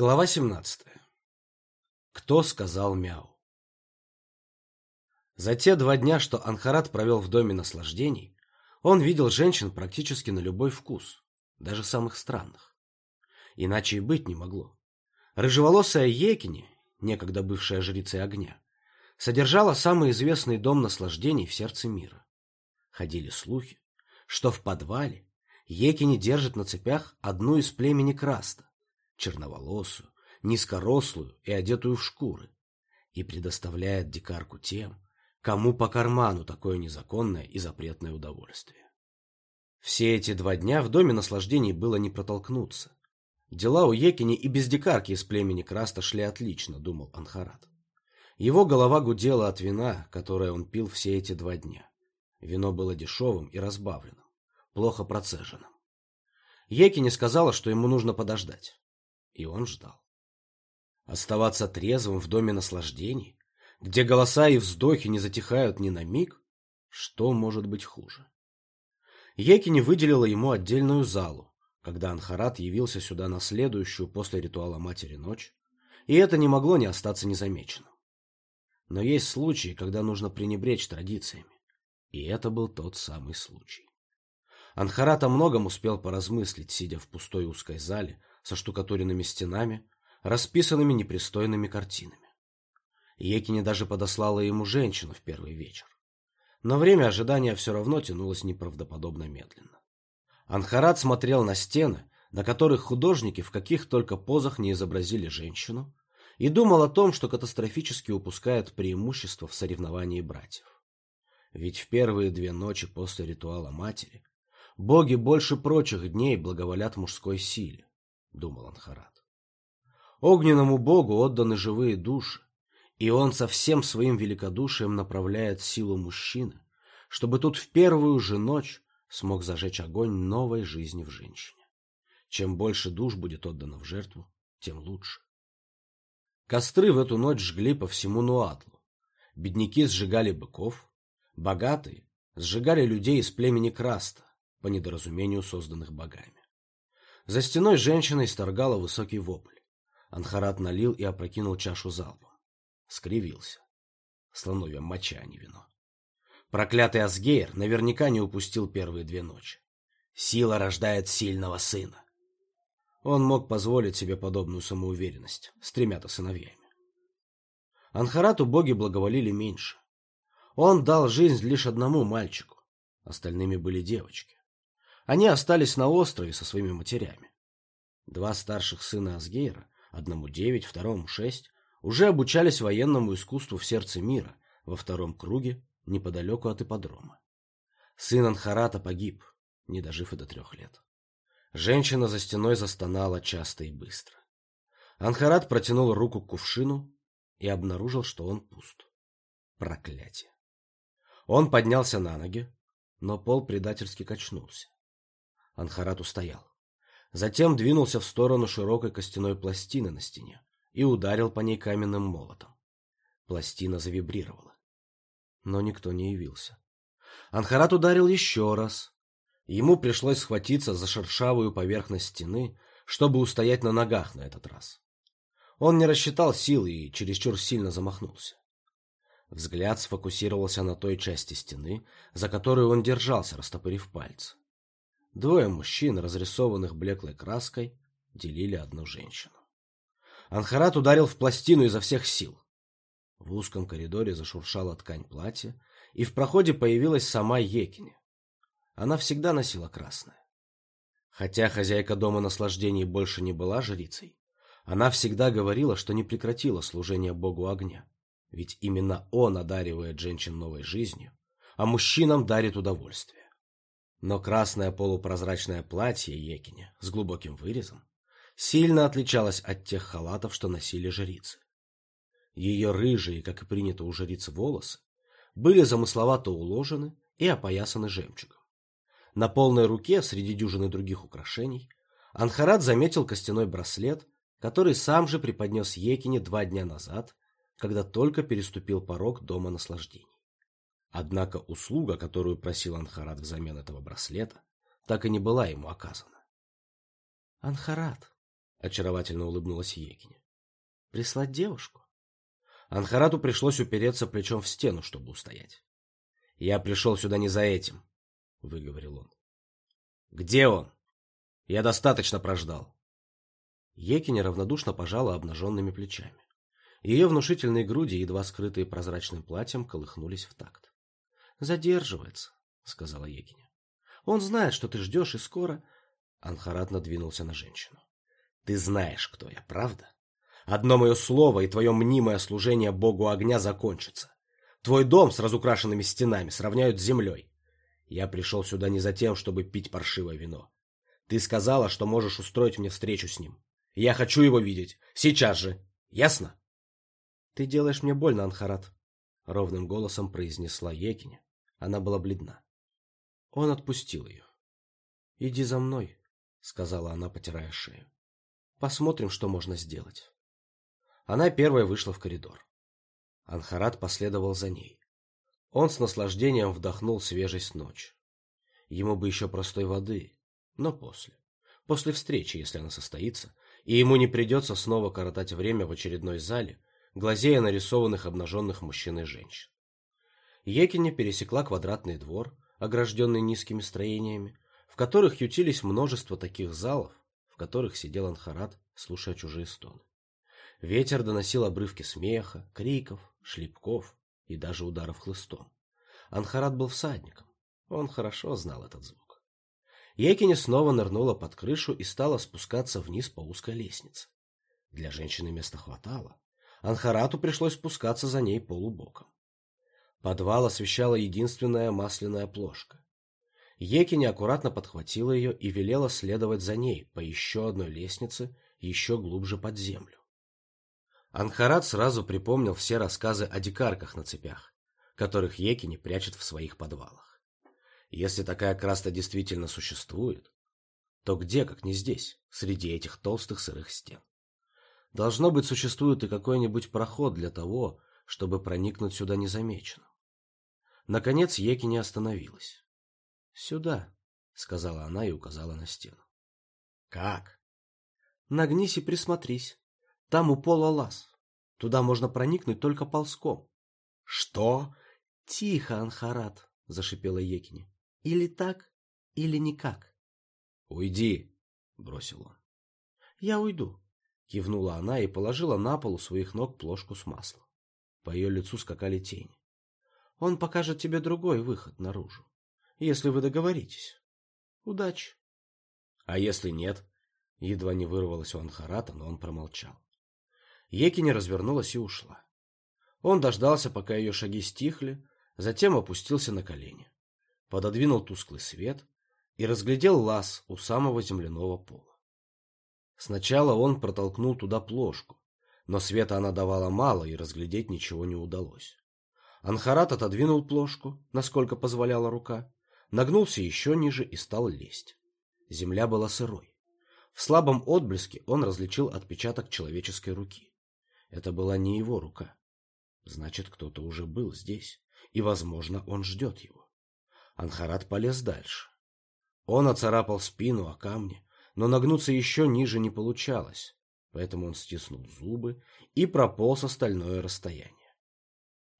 Глава 17. Кто сказал мяу? За те два дня, что Анхарат провел в доме наслаждений, он видел женщин практически на любой вкус, даже самых странных. Иначе и быть не могло. Рыжеволосая Екини, некогда бывшая жрицей огня, содержала самый известный дом наслаждений в сердце мира. Ходили слухи, что в подвале Екини держит на цепях одну из племени Краста, черноволосую, низкорослую и одетую в шкуры, и предоставляет дикарку тем, кому по карману такое незаконное и запретное удовольствие. Все эти два дня в доме наслаждений было не протолкнуться. Дела у Екини и без дикарки из племени Краста шли отлично, думал Анхарат. Его голова гудела от вина, которое он пил все эти два дня. Вино было дешевым и разбавленным, плохо процеженным. Екини сказала, что ему нужно подождать. И он ждал. Оставаться трезвым в доме наслаждений, где голоса и вздохи не затихают ни на миг, что может быть хуже? Екини выделила ему отдельную залу, когда Анхарат явился сюда на следующую после ритуала Матери ночь, и это не могло не остаться незамеченным. Но есть случаи, когда нужно пренебречь традициями, и это был тот самый случай. Анхарат о многом успел поразмыслить, сидя в пустой узкой зале, со штукатуренными стенами, расписанными непристойными картинами. Екини даже подослала ему женщину в первый вечер. Но время ожидания все равно тянулось неправдоподобно медленно. Анхарат смотрел на стены, на которых художники в каких только позах не изобразили женщину, и думал о том, что катастрофически упускает преимущество в соревновании братьев. Ведь в первые две ночи после ритуала матери боги больше прочих дней благоволят мужской силе, — думал Анхарат. Огненному богу отданы живые души, и он со всем своим великодушием направляет силу мужчины, чтобы тут в первую же ночь смог зажечь огонь новой жизни в женщине. Чем больше душ будет отдано в жертву, тем лучше. Костры в эту ночь жгли по всему Нуатлу. Бедняки сжигали быков, богатые сжигали людей из племени Краста, по недоразумению созданных богами. За стеной женщина исторгала высокий вопль. Анхарат налил и опрокинул чашу залпом. Скривился. Слоновья моча, а не вино. Проклятый Асгейр наверняка не упустил первые две ночи. Сила рождает сильного сына. Он мог позволить себе подобную самоуверенность с тремя-то сыновьями. Анхарату боги благоволили меньше. Он дал жизнь лишь одному мальчику, остальными были девочки. Они остались на острове со своими матерями. Два старших сына Асгейра, одному девять, второму шесть, уже обучались военному искусству в сердце мира, во втором круге, неподалеку от ипподрома. Сын Анхарата погиб, не дожив и до трех лет. Женщина за стеной застонала часто и быстро. Анхарат протянул руку к кувшину и обнаружил, что он пуст. Проклятие. Он поднялся на ноги, но пол предательски качнулся. Анхарат устоял. Затем двинулся в сторону широкой костяной пластины на стене и ударил по ней каменным молотом. Пластина завибрировала. Но никто не явился. Анхарат ударил еще раз. Ему пришлось схватиться за шершавую поверхность стены, чтобы устоять на ногах на этот раз. Он не рассчитал силы и чересчур сильно замахнулся. Взгляд сфокусировался на той части стены, за которую он держался, растопырив пальцы. Двое мужчин, разрисованных блеклой краской, делили одну женщину. Анхарат ударил в пластину изо всех сил. В узком коридоре зашуршала ткань платья, и в проходе появилась сама Екине. Она всегда носила красное. Хотя хозяйка дома наслаждений больше не была жрицей, она всегда говорила, что не прекратила служение богу огня. Ведь именно он одаривает женщин новой жизнью, а мужчинам дарит удовольствие. Но красное полупрозрачное платье Екине с глубоким вырезом сильно отличалось от тех халатов, что носили жрицы. Ее рыжие, как и принято у жриц, волосы были замысловато уложены и опоясаны жемчугом. На полной руке, среди дюжины других украшений, Анхарат заметил костяной браслет, который сам же преподнес Екине два дня назад, когда только переступил порог Дома наслаждений. Однако услуга, которую просил Анхарат взамен этого браслета, так и не была ему оказана. «Анхарат», очаровательно улыбнулась Екиня. Прислать девушку? Анхарату пришлось упереться плечом в стену, чтобы устоять. Я пришел сюда не за этим, выговорил он. Где он? Я достаточно прождал. Екиня равнодушно пожала обнаженными плечами. Ее внушительные груди, едва скрытые прозрачным платьем, колыхнулись в такт. «Задерживается», — сказала Екиня. «Он знает, что ты ждешь, и скоро...» Анхарат надвинулся на женщину. «Ты знаешь, кто я, правда? Одно мое слово, и твое мнимое служение богу огня закончится. Твой дом с разукрашенными стенами сравняют с землей. Я пришел сюда не за тем, чтобы пить паршивое вино. Ты сказала, что можешь устроить мне встречу с ним. Я хочу его видеть. Сейчас же. Ясно?» «Ты делаешь мне больно, Анхарат», — ровным голосом произнесла Екиня. Она была бледна. Он отпустил ее. «Иди за мной», — сказала она, потирая шею. «Посмотрим, что можно сделать». Она первая вышла в коридор. Анхарат последовал за ней. Он с наслаждением вдохнул свежесть ночи. Ему бы еще простой воды, но после. После встречи, если она состоится, и ему не придется снова коротать время в очередной зале, глазея нарисованных обнаженных мужчин и женщин. Екиня пересекла квадратный двор, огражденный низкими строениями, в которых ютились множество таких залов, в которых сидел Анхарат, слушая чужие стоны. Ветер доносил обрывки смеха, криков, шлепков и даже ударов хлыстом. Анхарат был всадником, он хорошо знал этот звук. Екиня снова нырнула под крышу и стала спускаться вниз по узкой лестнице. Для женщины места хватало, Анхарату пришлось спускаться за ней полубоком. Подвал освещала единственная масляная плошка. Еки аккуратно подхватила ее и велела следовать за ней по еще одной лестнице, еще глубже под землю. Анхарат сразу припомнил все рассказы о дикарках на цепях, которых Екини прячет в своих подвалах. Если такая краста действительно существует, то где, как не здесь, среди этих толстых сырых стен? Должно быть, существует и какой-нибудь проход для того, чтобы проникнуть сюда незамеченным. Наконец Еки не остановилась. «Сюда», — сказала она и указала на стену. «Как?» «Нагнись и присмотрись. Там у пола лаз. Туда можно проникнуть только ползком». «Что?» «Тихо, Анхарат», — зашипела Екини. «Или так, или никак». «Уйди», — бросил он. «Я уйду. Кивнула она и положила на пол у своих ног плошку с маслом. По ее лицу скакали тени. Он покажет тебе другой выход наружу, если вы договоритесь. Удачи. А если нет? Едва не вырвалось у Анхарата, но он промолчал. Екиня развернулась и ушла. Он дождался, пока ее шаги стихли, затем опустился на колени, пододвинул тусклый свет и разглядел лаз у самого земляного пола. Сначала он протолкнул туда плошку, но света она давала мало, и разглядеть ничего не удалось. Анхарат отодвинул плошку, насколько позволяла рука, нагнулся еще ниже и стал лезть. Земля была сырой. В слабом отблеске он различил отпечаток человеческой руки. Это была не его рука. Значит, кто-то уже был здесь, и, возможно, он ждет его. Анхарат полез дальше. Он оцарапал спину о камни, но нагнуться еще ниже не получалось, поэтому он стиснул зубы и прополз остальное расстояние.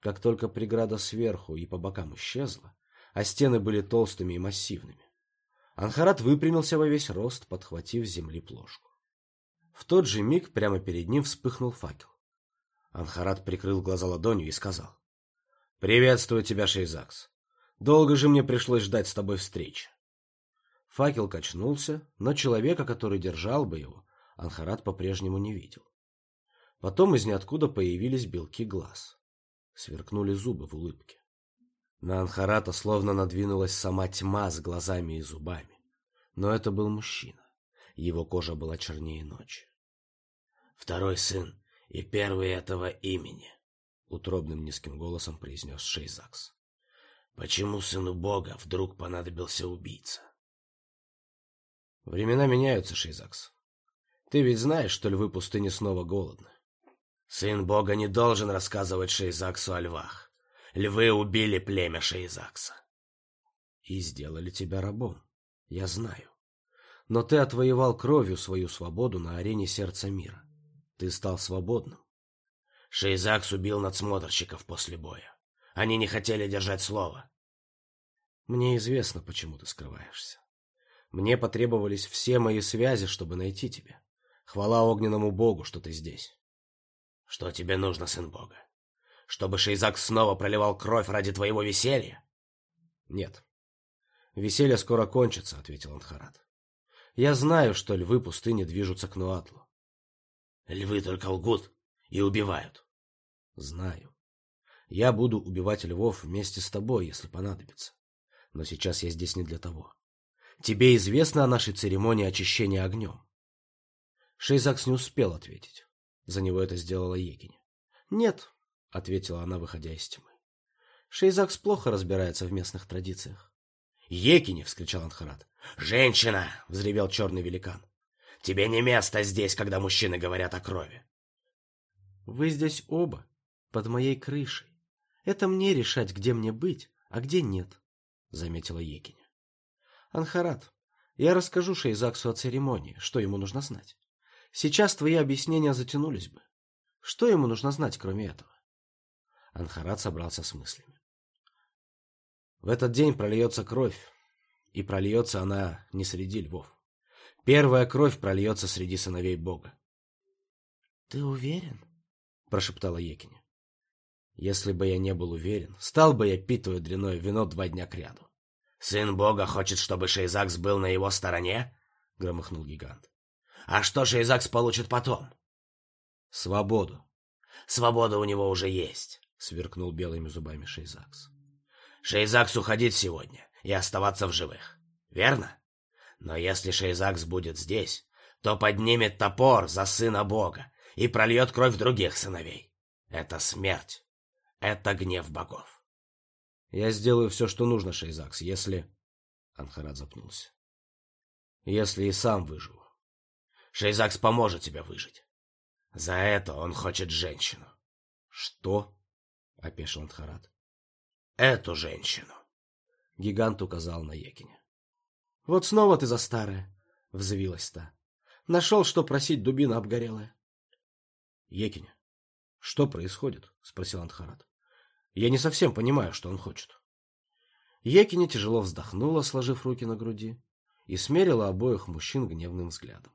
Как только преграда сверху и по бокам исчезла, а стены были толстыми и массивными, Анхарат выпрямился во весь рост, подхватив земли плошку. В тот же миг прямо перед ним вспыхнул факел. Анхарат прикрыл глаза ладонью и сказал. «Приветствую тебя, Шейзакс. Долго же мне пришлось ждать с тобой встречи. Факел качнулся, но человека, который держал бы его, Анхарат по-прежнему не видел. Потом из ниоткуда появились белки глаз. Сверкнули зубы в улыбке. На Анхарата словно надвинулась сама тьма с глазами и зубами. Но это был мужчина. Его кожа была чернее ночи. «Второй сын и первый этого имени», — утробным низким голосом произнес Шейзакс. «Почему сыну Бога вдруг понадобился убийца?» Времена меняются, Шейзакс. Ты ведь знаешь, что львы пустыни снова голодны. Сын бога не должен рассказывать Шейзаксу о львах. Львы убили племя Шейзакса. И сделали тебя рабом. Я знаю. Но ты отвоевал кровью свою свободу на арене сердца мира. Ты стал свободным. Шейзакс убил надсмотрщиков после боя. Они не хотели держать слово. Мне известно, почему ты скрываешься. Мне потребовались все мои связи, чтобы найти тебя. Хвала огненному богу, что ты здесь. Что тебе нужно, сын бога? Чтобы Шейзак снова проливал кровь ради твоего веселья? Нет. Веселье скоро кончится, ответил Анхарат. Я знаю, что львы пустыни движутся к Нуатлу. Львы только лгут и убивают. Знаю. Я буду убивать львов вместе с тобой, если понадобится. Но сейчас я здесь не для того. Тебе известно о нашей церемонии очищения огнем? Шейзакс не успел ответить. За него это сделала Егиня. Нет, ответила она, выходя из тьмы. Шейзакс плохо разбирается в местных традициях. Екине! вскричал Анхарат. Женщина! взревел черный великан. Тебе не место здесь, когда мужчины говорят о крови. Вы здесь оба, под моей крышей. Это мне решать, где мне быть, а где нет, заметила Екиня. Анхарат, я расскажу Шейзаксу о церемонии, что ему нужно знать. Сейчас твои объяснения затянулись бы. Что ему нужно знать, кроме этого? Анхарат собрался с мыслями. В этот день прольется кровь, и прольется она не среди львов. Первая кровь прольется среди сыновей Бога. — Ты уверен? — прошептала Екиня. — Если бы я не был уверен, стал бы я пить твое дряное вино два дня кряду. — Сын Бога хочет, чтобы Шейзакс был на его стороне? — громыхнул гигант. — А что Шейзакс получит потом? — Свободу. — Свобода у него уже есть, — сверкнул белыми зубами Шейзакс. — Шейзакс уходить сегодня и оставаться в живых, верно? Но если Шейзакс будет здесь, то поднимет топор за сына Бога и прольет кровь других сыновей. Это смерть. Это гнев богов. Я сделаю все, что нужно, Шейзакс, если... Анхарат запнулся. Если и сам выживу. Шейзакс поможет тебе выжить. За это он хочет женщину. Что? Опешил Анхарат. Эту женщину. Гигант указал на Екиня. Вот снова ты за старое, взвилась та. Нашел, что просить дубина обгорелая. Екиня, что происходит? спросил Антхарат. Я не совсем понимаю, что он хочет. Екиня тяжело вздохнула, сложив руки на груди, и смерила обоих мужчин гневным взглядом.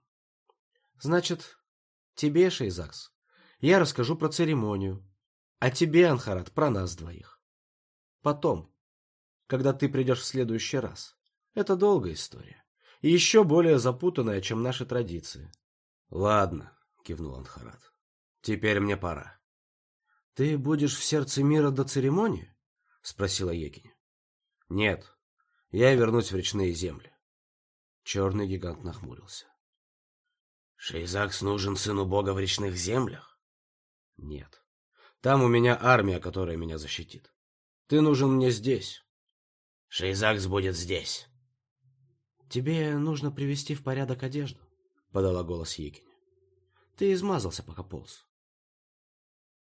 Значит, тебе, Шейзакс, я расскажу про церемонию, а тебе, Анхарат, про нас двоих. Потом, когда ты придешь в следующий раз. Это долгая история. И еще более запутанная, чем наши традиции. — Ладно, — кивнул Анхарат. — Теперь мне пора. — Ты будешь в сердце мира до церемонии? — спросила Екиня. — Нет, я вернусь в речные земли. Черный гигант нахмурился. — Шейзакс нужен сыну бога в речных землях? — Нет. Там у меня армия, которая меня защитит. Ты нужен мне здесь. Шейзакс будет здесь. Тебе нужно привести в порядок одежду, подала голос Екиня. Ты измазался, пока полз.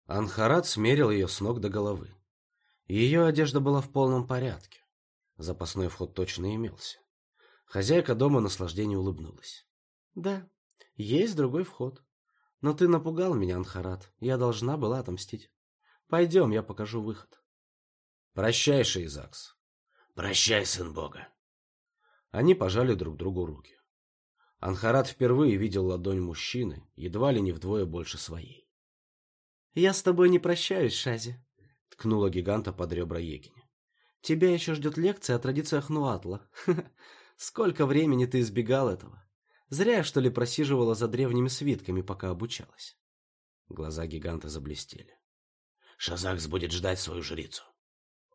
Анхарат смерил ее с ног до головы. Ее одежда была в полном порядке. Запасной вход точно имелся. Хозяйка дома наслаждение улыбнулась. Да, есть другой вход. Но ты напугал меня, Анхарат. Я должна была отомстить. Пойдем, я покажу выход. Прощай, Шейзакс. Прощай, сын Бога. Они пожали друг другу руки. Анхарат впервые видел ладонь мужчины, едва ли не вдвое больше своей. «Я с тобой не прощаюсь, Шази», — ткнула гиганта под ребра Екиня. «Тебя еще ждет лекция о традициях Нуатла. Сколько времени ты избегал этого? Зря, что ли, просиживала за древними свитками, пока обучалась». Глаза гиганта заблестели. «Шазакс будет ждать свою жрицу».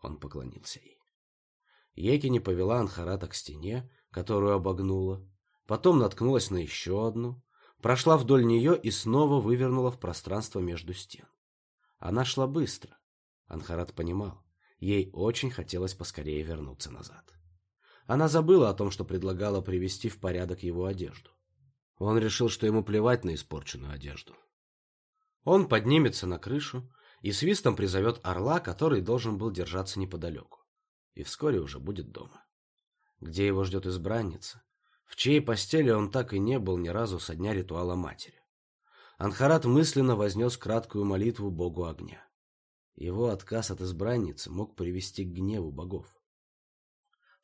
Он поклонился ей. Екини повела Анхарата к стене, которую обогнула, потом наткнулась на еще одну, прошла вдоль нее и снова вывернула в пространство между стен. Она шла быстро. Анхарат понимал, ей очень хотелось поскорее вернуться назад. Она забыла о том, что предлагала привести в порядок его одежду. Он решил, что ему плевать на испорченную одежду. Он поднимется на крышу и свистом призовет орла, который должен был держаться неподалеку и вскоре уже будет дома. Где его ждет избранница, в чьей постели он так и не был ни разу со дня ритуала матери. Анхарат мысленно вознес краткую молитву богу огня. Его отказ от избранницы мог привести к гневу богов.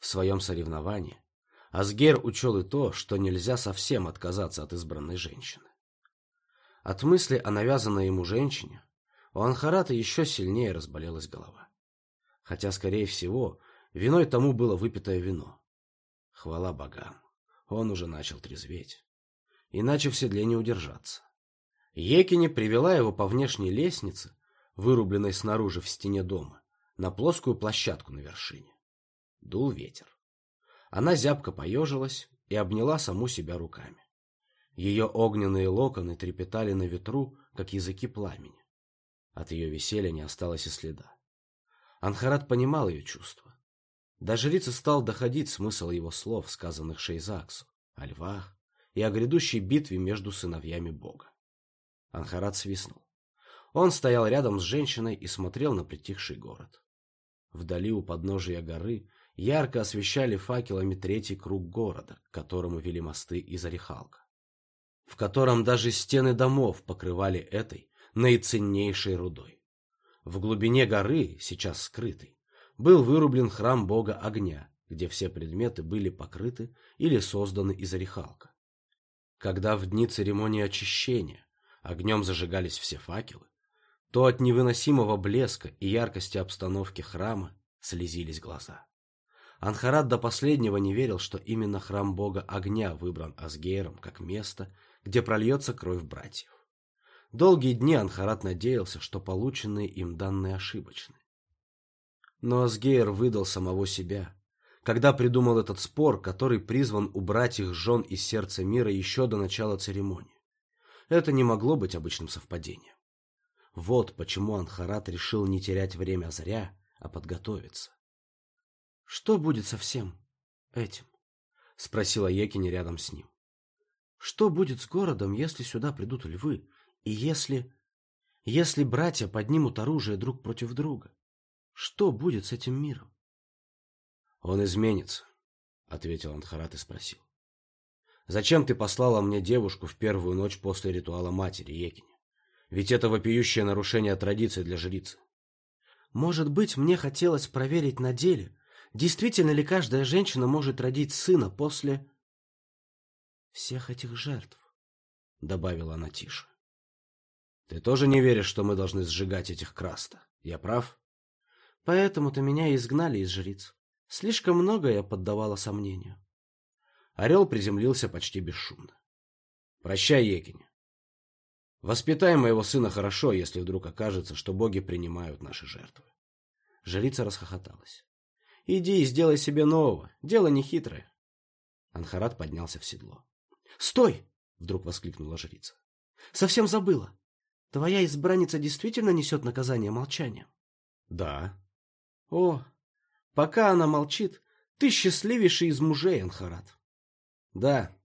В своем соревновании Асгер учел и то, что нельзя совсем отказаться от избранной женщины. От мысли о навязанной ему женщине у Анхарата еще сильнее разболелась голова. Хотя, скорее всего, виной тому было выпитое вино. Хвала богам, он уже начал трезветь. Иначе в седле не удержаться. Екине привела его по внешней лестнице, вырубленной снаружи в стене дома, на плоскую площадку на вершине. Дул ветер. Она зябко поежилась и обняла саму себя руками. Ее огненные локоны трепетали на ветру, как языки пламени. От ее веселья не осталось и следа. Анхарат понимал ее чувства. До жрицы стал доходить смысл его слов, сказанных Шейзаксу, о львах и о грядущей битве между сыновьями бога. Анхарат свистнул. Он стоял рядом с женщиной и смотрел на притихший город. Вдали у подножия горы ярко освещали факелами третий круг города, к которому вели мосты из Орехалка, в котором даже стены домов покрывали этой наиценнейшей рудой. В глубине горы, сейчас скрытый, был вырублен храм бога огня, где все предметы были покрыты или созданы из орехалка. Когда в дни церемонии очищения огнем зажигались все факелы, то от невыносимого блеска и яркости обстановки храма слезились глаза. Анхарат до последнего не верил, что именно храм бога огня выбран Асгейром как место, где прольется кровь братьев. Долгие дни Анхарат надеялся, что полученные им данные ошибочны. Но Асгейр выдал самого себя, когда придумал этот спор, который призван убрать их жен из сердца мира еще до начала церемонии. Это не могло быть обычным совпадением. Вот почему Анхарат решил не терять время зря, а подготовиться. «Что будет со всем этим?» — спросила Екини рядом с ним. «Что будет с городом, если сюда придут львы, и если... если братья поднимут оружие друг против друга? Что будет с этим миром?» «Он изменится», — ответил Анхарат и спросил. «Зачем ты послала мне девушку в первую ночь после ритуала матери, Екини? Ведь это вопиющее нарушение традиций для жрицы». «Может быть, мне хотелось проверить на деле, действительно ли каждая женщина может родить сына после...» «Всех этих жертв», — добавила она тише. «Ты тоже не веришь, что мы должны сжигать этих краста? Я прав?» «Поэтому-то меня изгнали из жриц. Слишком много я поддавала сомнению. Орел приземлился почти бесшумно. «Прощай, Екинь. Воспитай моего сына хорошо, если вдруг окажется, что боги принимают наши жертвы». Жрица расхохоталась. «Иди и сделай себе нового. Дело не хитрое». Анхарат поднялся в седло. «Стой!» — вдруг воскликнула жрица. «Совсем забыла. Твоя избранница действительно несет наказание молчанием?» «Да». «О, Пока она молчит, ты счастливейший из мужей, Анхарат. Да,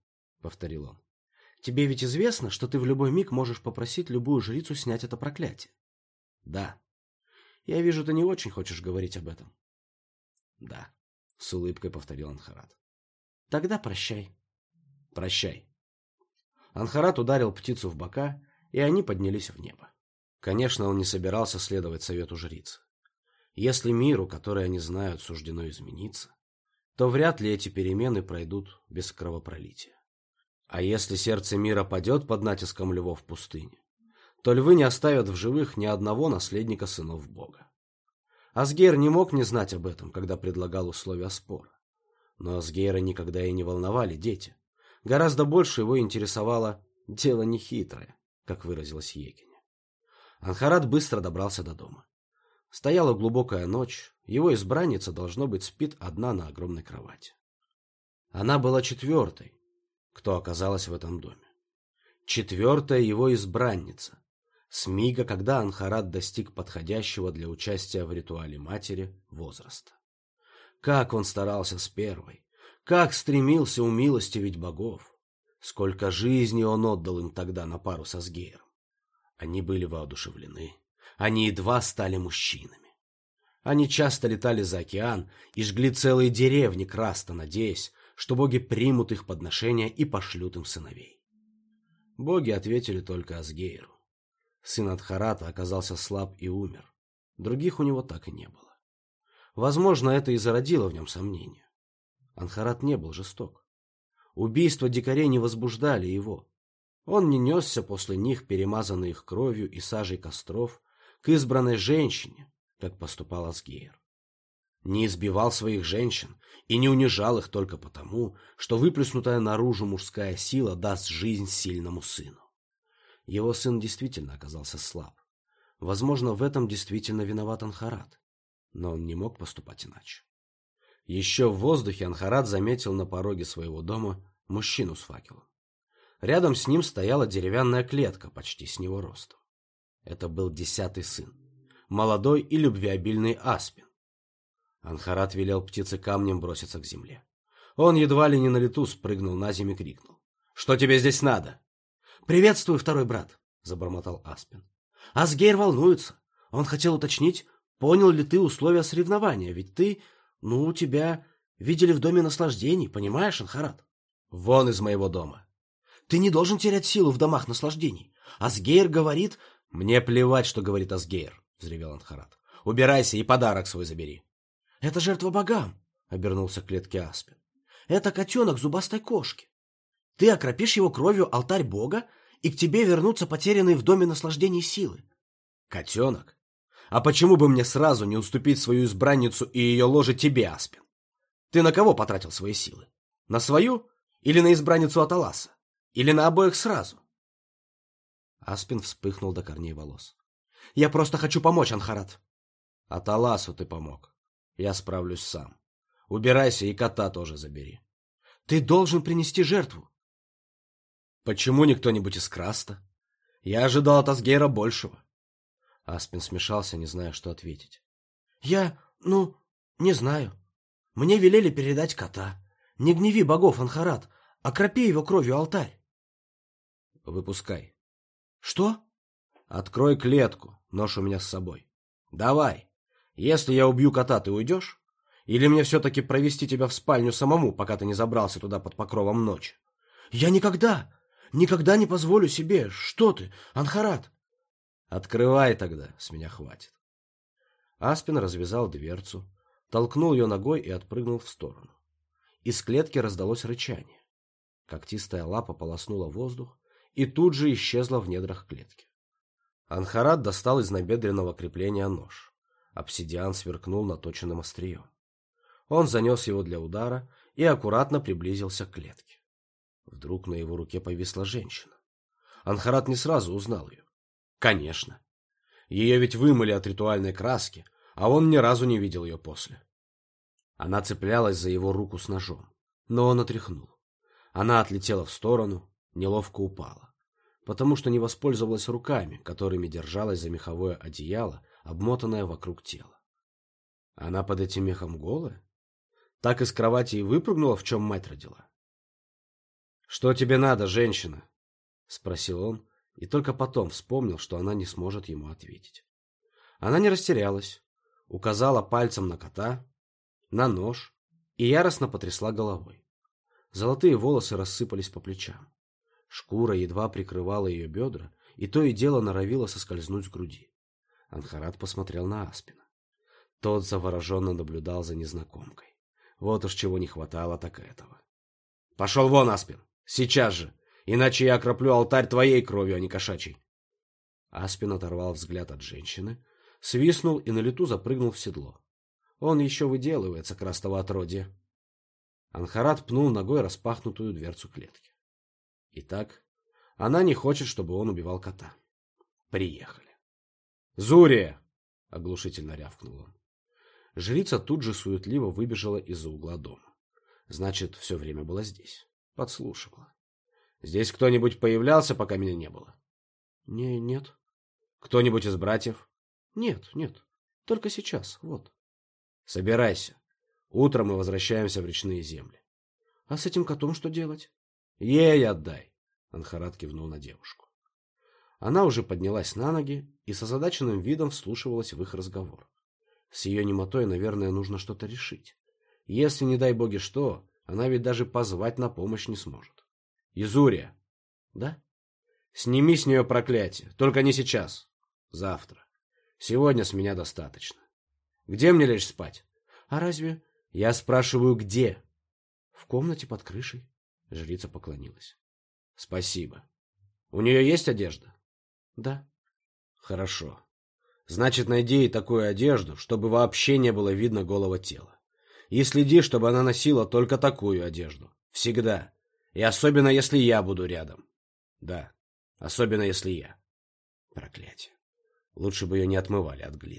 повторил он. Тебе ведь известно, что ты в любой миг можешь попросить любую жрицу снять это проклятие. Да. Я вижу, ты не очень хочешь говорить об этом. Да, с улыбкой повторил Анхарат. Тогда прощай. Прощай. Анхарат ударил птицу в бока, и они поднялись в небо. Конечно, он не собирался следовать совету жрицы. Если миру, который они знают, суждено измениться, то вряд ли эти перемены пройдут без кровопролития. А если сердце мира падет под натиском львов в пустыне, то львы не оставят в живых ни одного наследника сынов Бога. Асгейр не мог не знать об этом, когда предлагал условия спора. Но Асгейра никогда и не волновали дети. Гораздо больше его интересовало «дело нехитрое», как выразилась Егиня. Анхарат быстро добрался до дома. Стояла глубокая ночь, его избранница, должно быть, спит одна на огромной кровати. Она была четвертой, кто оказалась в этом доме. Четвертая его избранница, с мига, когда Анхарат достиг подходящего для участия в ритуале матери возраста. Как он старался с первой, как стремился умилостивить богов, сколько жизни он отдал им тогда на пару со Сгейром. Они были воодушевлены. Они едва стали мужчинами. Они часто летали за океан и жгли целые деревни Краста, надеясь, что боги примут их подношения и пошлют им сыновей. Боги ответили только Асгейру. Сын Адхарата оказался слаб и умер. Других у него так и не было. Возможно, это и зародило в нем сомнения. Анхарат не был жесток. Убийства дикарей не возбуждали его. Он не несся после них, перемазанный их кровью и сажей костров, к избранной женщине, как поступал Асгейр. Не избивал своих женщин и не унижал их только потому, что выплеснутая наружу мужская сила даст жизнь сильному сыну. Его сын действительно оказался слаб. Возможно, в этом действительно виноват Анхарат, но он не мог поступать иначе. Еще в воздухе Анхарат заметил на пороге своего дома мужчину с факелом. Рядом с ним стояла деревянная клетка, почти с него ростом. Это был десятый сын, молодой и любвеобильный Аспин. Анхарат велел птице камнем броситься к земле. Он едва ли не на лету спрыгнул на землю и крикнул. «Что тебе здесь надо?» «Приветствую, второй брат», — забормотал Аспин. «Асгейр волнуется. Он хотел уточнить, понял ли ты условия соревнования, ведь ты, ну, тебя видели в доме наслаждений, понимаешь, Анхарат?» «Вон из моего дома. Ты не должен терять силу в домах наслаждений. Асгейр говорит... — Мне плевать, что говорит Асгейр, — взревел Анхарат. — Убирайся и подарок свой забери. — Это жертва богам, — обернулся к клетке Аспин. — Это котенок зубастой кошки. Ты окропишь его кровью алтарь бога, и к тебе вернутся потерянные в доме наслаждений силы. — Котенок? А почему бы мне сразу не уступить свою избранницу и ее ложе тебе, Аспин? Ты на кого потратил свои силы? На свою или на избранницу Аталаса? Или на обоих сразу? Аспин вспыхнул до корней волос. Я просто хочу помочь, Анхарат. Аталасу ты помог. Я справлюсь сам. Убирайся и кота тоже забери. Ты должен принести жертву. Почему не кто-нибудь из Краста? Я ожидал от Асгейра большего. Аспин смешался, не зная, что ответить. Я, ну, не знаю. Мне велели передать кота. Не гневи богов, Анхарат. Окропи его кровью алтарь. Выпускай. Что? Открой клетку, нож у меня с собой. Давай. Если я убью кота, ты уйдешь? Или мне все-таки провести тебя в спальню самому, пока ты не забрался туда под покровом ночи? Я никогда, никогда не позволю себе. Что ты, Анхарат? Открывай тогда, с меня хватит. Аспин развязал дверцу, толкнул ее ногой и отпрыгнул в сторону. Из клетки раздалось рычание. Когтистая лапа полоснула воздух, и тут же исчезла в недрах клетки. Анхарат достал из набедренного крепления нож. Обсидиан сверкнул наточенным острием. Он занес его для удара и аккуратно приблизился к клетке. Вдруг на его руке повисла женщина. Анхарат не сразу узнал ее. Конечно. Ее ведь вымыли от ритуальной краски, а он ни разу не видел ее после. Она цеплялась за его руку с ножом, но он отряхнул. Она отлетела в сторону, неловко упала, потому что не воспользовалась руками, которыми держалась за меховое одеяло, обмотанное вокруг тела. Она под этим мехом голая? Так из кровати и выпрыгнула, в чем мать родила. «Что тебе надо, женщина?» — спросил он, и только потом вспомнил, что она не сможет ему ответить. Она не растерялась, указала пальцем на кота, на нож и яростно потрясла головой. Золотые волосы рассыпались по плечам. Шкура едва прикрывала ее бедра, и то и дело норовила соскользнуть с груди. Анхарат посмотрел на Аспина. Тот завороженно наблюдал за незнакомкой. Вот уж чего не хватало, так этого. «Пошел вон, Аспин! Сейчас же! Иначе я окроплю алтарь твоей кровью, а не кошачьей!» Аспин оторвал взгляд от женщины, свистнул и на лету запрыгнул в седло. Он еще выделывается, крастого отродья. Анхарат пнул ногой распахнутую дверцу клетки. Итак, она не хочет, чтобы он убивал кота. Приехали. «Зурия!» — оглушительно рявкнул он. Жрица тут же суетливо выбежала из-за угла дома. Значит, все время была здесь. Подслушивала. «Здесь кто-нибудь появлялся, пока меня не было?» «Не, нет». «Кто-нибудь из братьев?» «Нет, нет. Только сейчас, вот». «Собирайся. Утром мы возвращаемся в речные земли». «А с этим котом что делать?» «Ей отдай!» Анхарат кивнул на девушку. Она уже поднялась на ноги и с озадаченным видом вслушивалась в их разговор. С ее немотой, наверное, нужно что-то решить. Если, не дай боги что, Она ведь даже позвать на помощь не сможет. Изурия. Да? Сними с нее проклятие. Только не сейчас. Завтра. Сегодня с меня достаточно. Где мне лечь спать? А разве... Я спрашиваю, где? В комнате под крышей. Жрица поклонилась. Спасибо. У нее есть одежда? Да. Хорошо. Значит, найди ей такую одежду, чтобы вообще не было видно голого тела. И следи, чтобы она носила только такую одежду. Всегда. И особенно, если я буду рядом. Да, особенно, если я. Проклятие. Лучше бы ее не отмывали от глины.